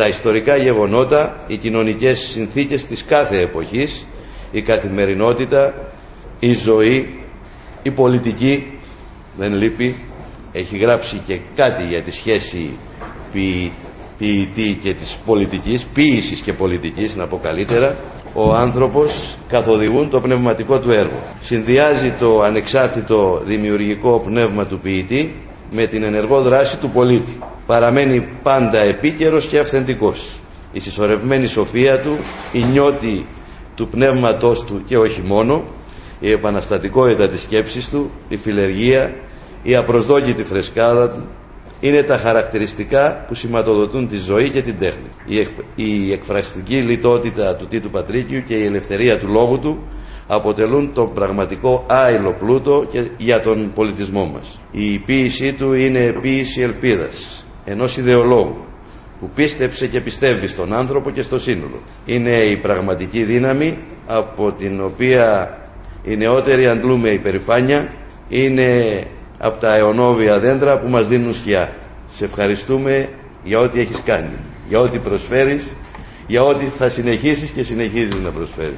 Τα ιστορικά γεγονότα, οι κοινωνικές συνθήκες της κάθε εποχής, η καθημερινότητα, η ζωή, η πολιτική, δεν λείπει, έχει γράψει και κάτι για τη σχέση ποιη, ποιητή και της πολιτικής, ποίησης και πολιτικής να πω καλύτερα, ο άνθρωπος καθοδηγούν το πνευματικό του έργο. Συνδυάζει το ανεξάρτητο δημιουργικό πνεύμα του ποιητή με την ενεργό δράση του πολίτη. Παραμένει πάντα επίκαιρος και αυθεντικός. Η συσσωρευμένη σοφία του, η νιώτη του πνεύματός του και όχι μόνο, η επαναστατικότητα της σκέψης του, η φιλεργία, η απροσδόκητη φρεσκάδα του, είναι τα χαρακτηριστικά που σηματοδοτούν τη ζωή και την τέχνη. Η εκφραστική λιτότητα του Τίτου Πατρίκιου και η ελευθερία του λόγου του αποτελούν τον πραγματικό άειλο πλούτο για τον πολιτισμό μας. Η ποίησή του είναι ποίηση ελπίδας, ενός ιδεολόγου που πίστεψε και πιστεύει στον άνθρωπο και στο σύνολο. Είναι η πραγματική δύναμη από την οποία οι νεότεροι αντλούμε υπερηφάνεια, είναι από τα αιωνόβια δέντρα που μας δίνουν σκιά. Σε ευχαριστούμε για ό,τι έχεις κάνει, για ό,τι προσφέρεις, για ό,τι θα συνεχίσεις και συνεχίζεις να προσφέρεις.